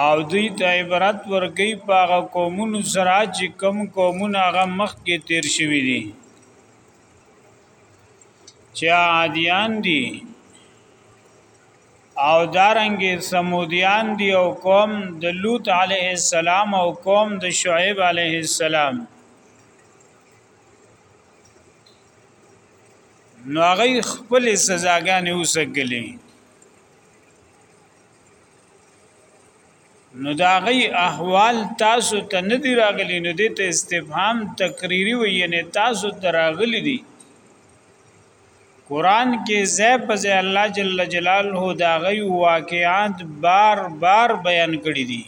او دوی ته عبرت ورکي په هغه قومونو سره چې کم قومونه هغه مخ کې تیر شوی دي چې عادیان دي او دارنګ سمودیان دی او قوم د لوط علیه السلام او قوم د شعیب علیه السلام نو هغه خپل سزاګانې وسګلې نو دا غي احوال تاسو ته نه دی راغلی نو دې ته استفهام تقریری وي یعنی تاسو ته راغلی دی قران کې زې په زې الله جل جلاله دا غي واقعات بار بار بیان کړی دي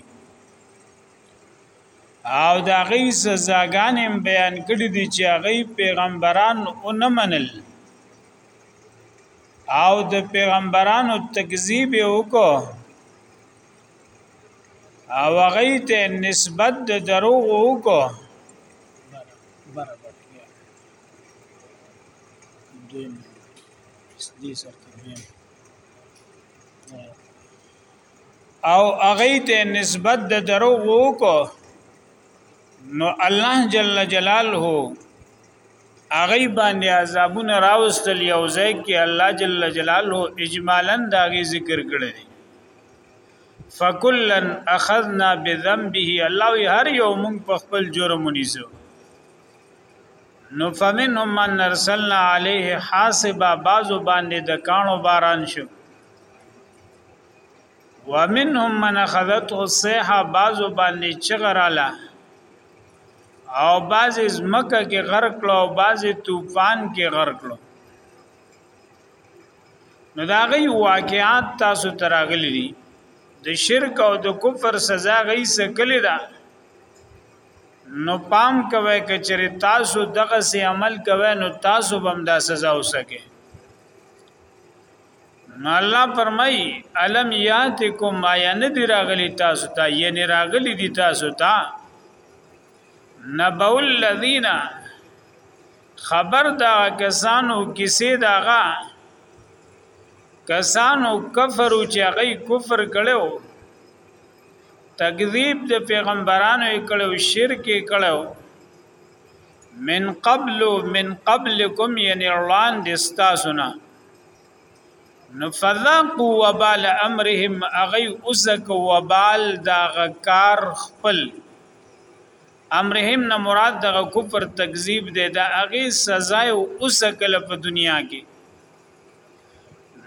او دا غي سزاګان هم بیان کړی دي چې غي پیغمبران اونمنل او د پیغمبرانو تکذیب وکړو او هغه ته نسبت د دروغ وکړو برابر کړی دوی دې سره او هغه ته نسبت د دروغ وکړو نو الله جل جلاله هغه باندې عذابونه راوستل یو ځای کې الله جل جلاله اجمالا دا غي ذکر کړی دی فکلن اخذنا بذنبه الله هر یو مونږ په خپل جرم ونیسو نو فمنهم من ارسلنا عليه حاسبا بعضو باندې د کانو باران شو ومنهم من اخذته الصيحه بعضو باندې چغراله او بعضې زمکه کې غرق کړو او بعضې طوفان کې غرق کړو نو دا غي واقعات تاسو تراغلي دي د شرک او د کفر سزا غي سکلی ده نو پام کوي کچره تاسو دغه سي عمل کوي نو تاسو بم دا سزا وسکه نو الله فرمای الم یاتکم ما ین دی راغلی تاسو ته ین راغلی دی تاسو ته نبو الذین خبر دا کسانو کسی داغا کسانو کفرو چې هغه کفر کړو تکذیب د پیغمبرانو کړو شرک کړو من قبل من قبلکم یعنی اعلان دستا سنا نو فذاقوا وبال امرهم اغي اوزک وبال دا غکار خپل امرهم نه مراد د کفر تکذیب دی دا اغي سزا او اوسکل په دنیا کې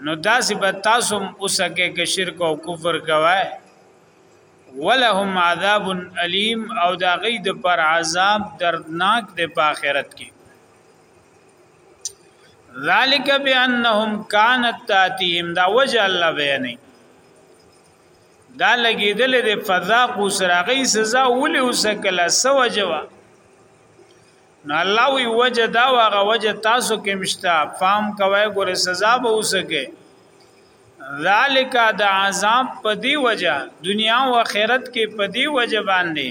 نو داسې به تاسو اوسکه کې شرک او کفر کوي ولهم عذاب الیم او دا غي د پر عذاب دردناک دی په آخرت کې ذالک بانهم كانت تاتيهم دا وجه الله بیانې دا لګیدل د فضا کو سراغي سزا ولې وسکلا سو جوا نو الله وی وجه دا واغه وجه تاسو کې مشتا فام کوي ګوره سزا به وسکه ذالک دا عذاب پدی وجه دنیا او آخرت کې پدی وجه باندې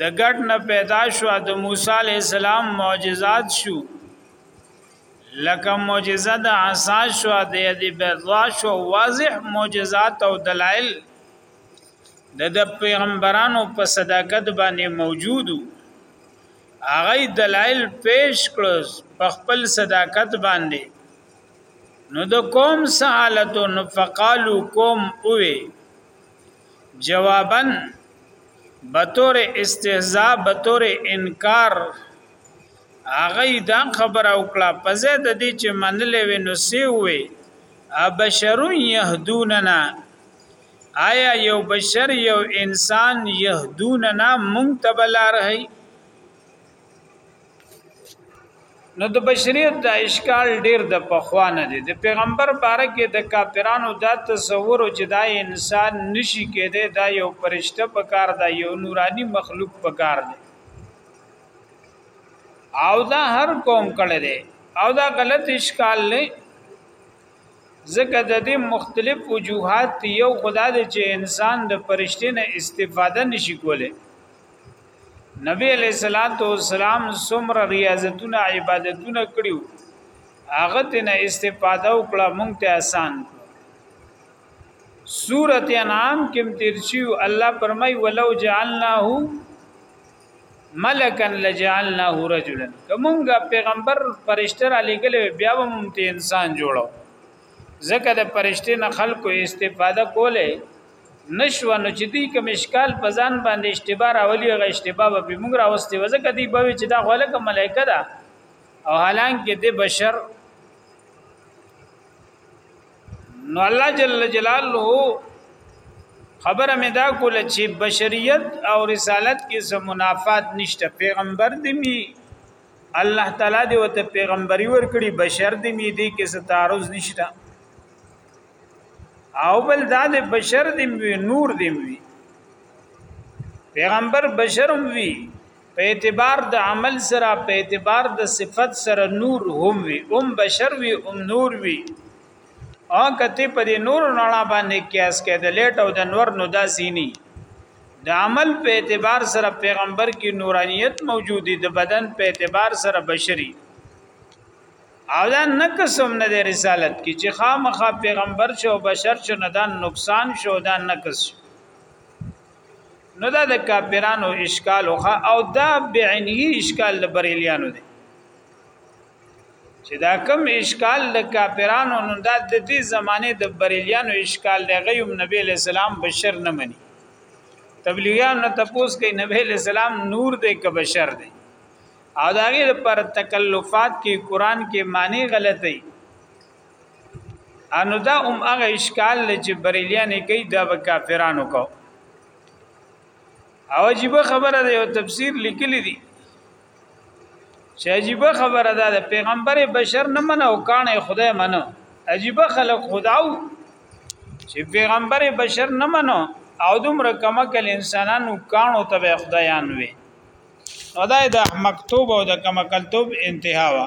د ګډ نه پیدا شو د موسی علی السلام معجزات شو لکه معجزه د عصا شو د ید بيضا شو واضح معجزات او دلایل د د پیغمبرانو په صداقت باندې موجودو هغه دلایل پیش کړو په خپل صداقت باندې نو د قوم سهالتو نو فقالو قوم اوه جوابا بطور استهزاء بطور انکار هغه دا خبره وکړه په ځای د دې چې منلې وي نو سی وي ابشر يهدوننا آیا یو بشر یو انسان يهدوننا مونږ تبلار هي نو د بشریت د اشکال ډیر د پخوانه دي د پیغمبر باره کې د کافرانو دا تصور چې دا انسان نشي کېده دا یو پرشته پکار دا یو نورانی مخلوق پکار دی او دا هر قوم کړي دي او دا غلط اشکال لې ځکه د دې مختلف وجوهات یو خدا دې چې انسان د پرشته نه استفاده نشي کوله نبی علیہ الصلوۃ والسلام څومره ریاضتونه عبادتونه کړیو هغه تنه استفاده وکړه مونږ ته آسان سورت انعام کې ترچیو الله پرمای ولو جعلناه ملکا لجعلناه رجلا کومګه پیغمبر فرشتہ را لګلې بیا هم ته انسان جوړو ځکه د پرشته نه خلکو استفاده کوله نشو نو چې دی کوم اشکال په ځان باندې اشتباه راولي غو اشتباه به موږ راوستي وځکه دی به چې دا خلک ملائکه ده او حالانکه د بشر نو الله جل جلاله خبره مې دا کوله چې بشریت او رسالت کې سم منافات نشته پیغمبر دې می الله تعالی دی وته پیغمبري ور کړی بشر دی می دی کې ستارز نشتا او بل دا د بشر دی نور دی وی پیغمبر بشرم وی په اعتبار د عمل سره په اعتبار د صفت سره نور هم وی ام بشر وی ام نور وی او کته په نور نه باندې کیاس کې د لیټ او د نور نو داسینی د عمل په اعتبار سره پیغمبر کې نورانیت موجودی د بدن په اعتبار سره بشری او دا نقص هم نه دی رسالت کې چې خامخا پیغمبر شو بشر شو نه دا نقصان شو دا نقص شو نو دا د کافرانو اشکال او دا بعینه اشکال د بریلیانو دی چې دا کم اشکال د کافرانو نو دا د دې زمانه د بریلیانو اشکال دی غیم نبی له سلام بشر نه مني تبلیغیان نه تپوس کوي نبی له سلام نور دی که بشر دی او دا غیر پر تکلفات کې قران کې معنی غلطي انو دا هم هغه اشکال چې بریلیان کوي دا به کافرانو کو او عجیب خبره ده یو تفسیر لیکلی دی چې عجیب خبره ده د پیغمبر بشر نه منه او کانه خدای منه عجیب خلق خداو چې پیغمبر بشر نه منه او دومره کمکل انسانانو کانو ته خدایان وي خدای د مکتوب او د کمکلتوب انتها وا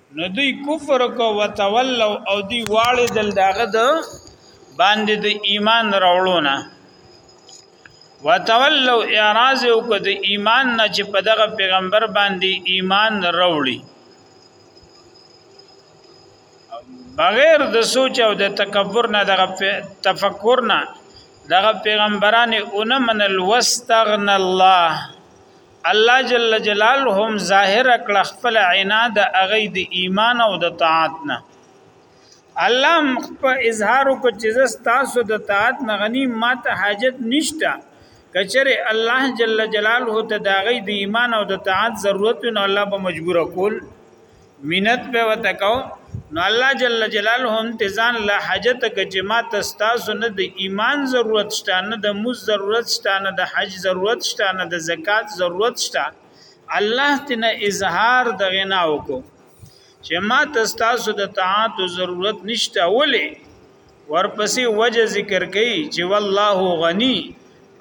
نو دوی کفر کو وتولو او دی واړې دل داغه د باندې د ایمان راوړونه وتولو اعراض او کو د ایمان نه چې په دغه پیغمبر باندې ایمان راوړي بغیر د سوچ او د تکبر نه دغه تفکر نه دغه پیغمبران اونمن الواستغنا الله الله جل جلاله هم ظاهر کړ خپل عناد هغه د ایمان او د طاعت نه الله په اظهار کو چې تاسو د طاعت نه غنی ماته حاجت نشته کچره الله جل جلاله ته دا غي د ایمان او د طاعت ضرورت نه الله به مجبور کول مینت به وتکاو نو الله جل جلاله هم تزان لا حاجت کجما تستاسو نه د ایمان ضرورت شته نه د موز ضرورت شته نه د حج ضرورت شته نه د زکات ضرورت شته الله تنه اظهار د غنا وکړو چې ما تستاسو د طاعت ضرورت نشته ولې ورپسې وجه ذکر کوي چې والله غني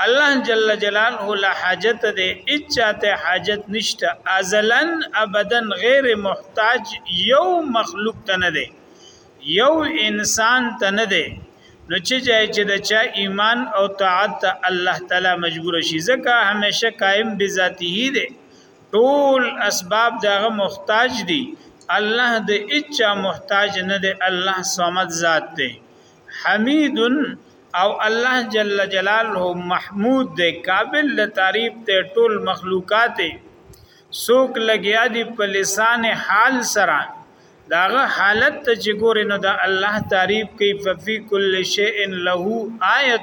الله جل جلاله لا حاجت دې اچاته حاجت نشته ازلن ابدن غیر محتاج یو مخلوق ته نه دی یو انسان ته نه دی نو چې جای چې د چا ایمان او طاعت الله تعالی مجبور شي ځکه همیشه قائم بذاته دی ټول اسباب دغه محتاج دي الله د اچا محتاج نه دی الله صمد ذات دی حمید او الله جل جلاله محمود دی قابل د تعریف ته ټول مخلوقات سوک لګیا دی په لسان حال سره داغه حالت ته چې ګورې نو د الله تعریف کوي ففي کل شیء له آیه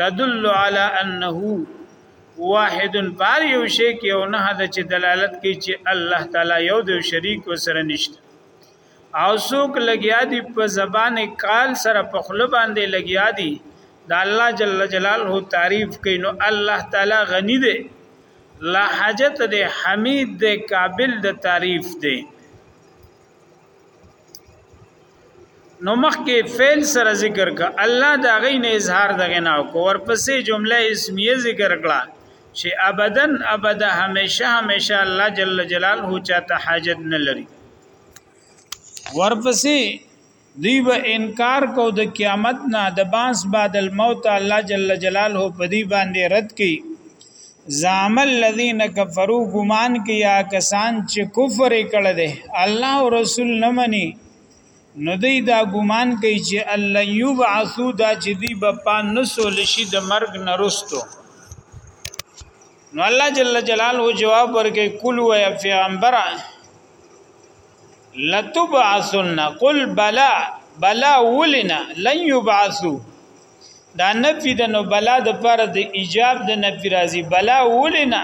تدل علی انه واحد بار یو شی کې او نه د چې دلالت کوي چې الله تعالی یو د شریک سره نشته او څوک لګیا دي په زبان کال سره په خپل باندې لګیا دي د الله جل جلاله تعریف کوي نو الله تعالی غنی دی لا حاجت دی حمید دی قابل د تعریف دی نو مخکې فعل سره ذکر ک الله دا غي نه اظهار دغه نه کو ورپسې جمله اسمیه ذکر کړه چې ابدا ابدا همیشه همیشه الله جل جلاله چاته حاجت نه لري ورپسې دی به انکار کو د قیامت نه د بانس بعد الموت الله جل جلاله په دی باندې رد کړي زعم الذين كفروا ګمان کیا کسان چې کفر کړه دي الله او رسول نه مني نو دی دا ګمان کوي چې الله یبعثو دا چې دی به پا نسول شي د مرګ نرستو نو الله جل جلاله جواب ورکړي کول وای پیغمبر لتبعثن قل بلا بلا ولنا لن يبعثوا دا نفی د نو بلا د پر د ایجاب د نفی راځي بلا ولنا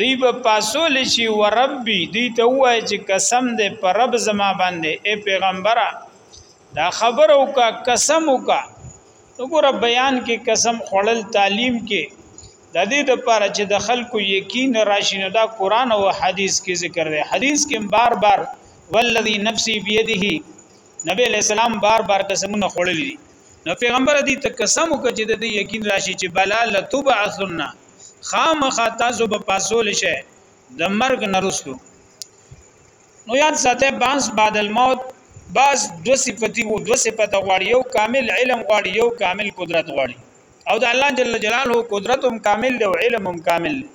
دوی به پاسول شي وربي دوی ته وای چې قسم دې پر رب زما باندې اے پیغمبره دا خبر او کا قسم او کا وګوره بیان کې قسم خړل تعلیم کې د دې د پر چې د خلکو یقین راشي نو دا قران او حدیث کې ذکر دی حدیث کې بار بار والذي نفسي بيده نبی علیہ السلام بار بار قسمونه خړلې نو پیغمبر دې ته قسم وکړ چې د دې یقین راشي چې بلا لتبعثن خامخ تاسو به پاسول شي د مرګ نرستو نو یاد ساته باس بعد الموت باس دو صفتی وو دو صفت غواړي یو کامل علم غواړي یو کامل قدرت غواړي او د الله جل جلاله قدرت هم کامل دی او علم هم کامل دی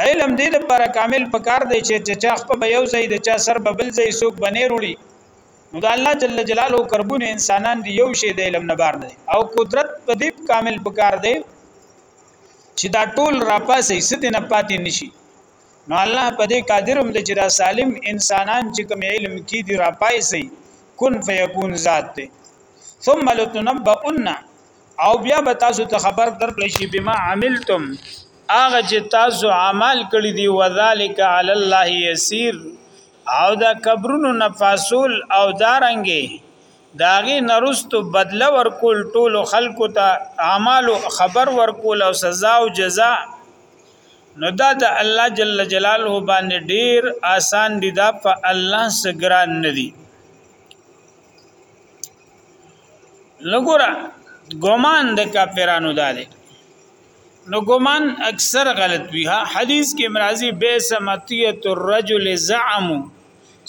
علم دې لپاره کامل پکار دی چې چا خپل یو ځای د چا سر ببل ځای سوق بنې وروړي نو د الله جل جلاله کربونه انسانان دی یو شی د علم نه بار نه او قدرت په دې کامل پکار دی چې دا ټول را پاسې ست نه پاتې نشي نو الله په دې قادرم د چې دا سالم انسانان چې کوم علم کې دی را پاسې کن فیکون ذات دی ثم لتنبؤن او بیا به تاسو ته خبر درکړی شي بما عملتم هغه چې تاسو عمل کړی دی وذالک علی الله یسیر او دا قبرونو نفاسول او دارنګي داغي نرستو بدل ورکول ټول خلکو ته اعمال خبر ورکول او سزا او جزاء نو دا د الله جل جلاله باندې ډیر آسان دي دا په الله سګران ندي لګورا ګمان د کافرانو داله نو ګمان اکثر غلط وی ها حدیث کې مرাজি بیسمتیه الرجل زعم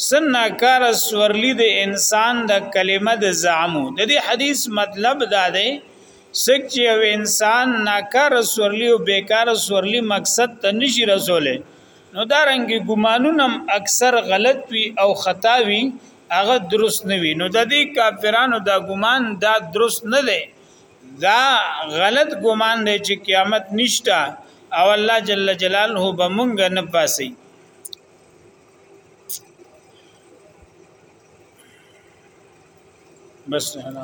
سننا کار سورلی د انسان د کلمه د زعم د دې حدیث مطلب دا دی سک چې یو انسان ناکار سورلی او بیکار سورلی مقصد ته نشي رسوله نو دا رنګ ګمانونه اکثر غلط وي او خطا وي هغه درست نه وي نو د دې کافرانو دا ګمان دا درست نه دی دا غلط ګمان دی چې قیامت نشته او الله جل جلاله به مونږ نه پاسي بس نه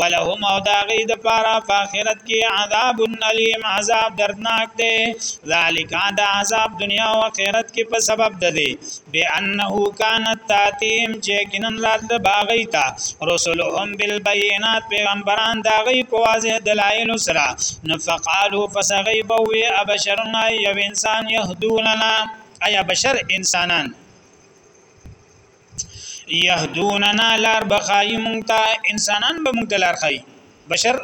ولهم او داغی د پاره په آخرت کې عذاب الیم عذاب دردناک دی ذالک دا عذاب دنیا او آخرت کې په سبب ده دی بانه کانت تاتیم چې کینن رات د باغی تا رسولهم بالبینات پیغمبران داغی په واضح دلایل سره نفقالو فسغی بوی ابشرنا یو انسان یهدوننا ایا بشر انسانان یهدوننا لار بخای مونږ ته انسانان به مونږ ته لار خای بشر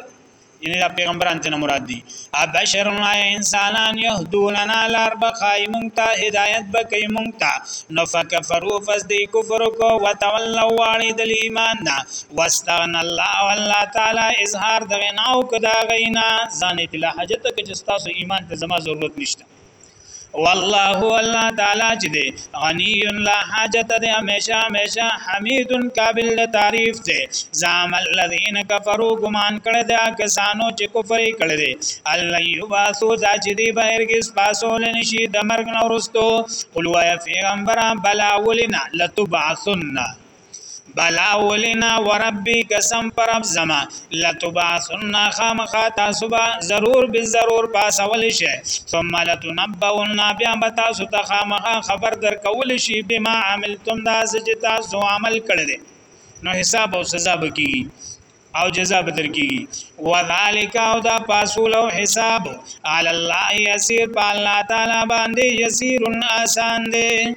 یعنی دا پیغمبران ته مراد دي ابشر ما انسانان يهدوننا لار بخای مونږ ته هدایت بکای مونږ ته نو فکفروا فز دی کفر کو وتولوا واړی د ایمان نه واستغن الله والله تعالی اظهار د غناو کدا غینا ځان ته حاجت کې چې تاسو ایمان ته زما ضرورت نشته والله الله تعالی چې دی غنی لا حاجت دی همیشه همیشه حمید قابل د تعریف دی زام الذین کفروا ګمان کړی دا کسانو چې کفر کړی دی الله یباسو دا چې دی بهرګس پاسول نشي د مرګ نورستو قل وای پیغمبر بلا ولنا لتبعثن بلا ولنا وربی قسم پر رب زما لتبعثن خامخا تاسو به ضرور به ضرور پاسول شي ثم لتنبؤن بیا به تاسو ته خامخا خبر در کول شي بما عملتم دا چې تاسو عمل کړی دی نو حساب او سزا به کیږي او جزا به درکیږي وذالک او دا پاسول او حساب علی الله یسیر په الله تعالی باندې یسیر آسان دی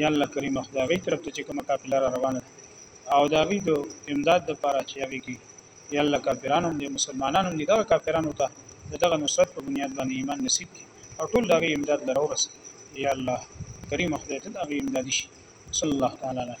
یا الله کریمه خدای هغوی طرف ته چی کومه قافله را روانه ده او د هغوی د امداد لپاره چی هغوی کی یا الله کافران هم دی مسلمانان هم دی دغه کافرانو ته د دغه نصرت په بنیاد باندې ایمان نصیب کی او ټول د هغوی امداد له راورسی یا الله کریمه خدای ته د هغوی امدادی شي صلی الله تعالی علیه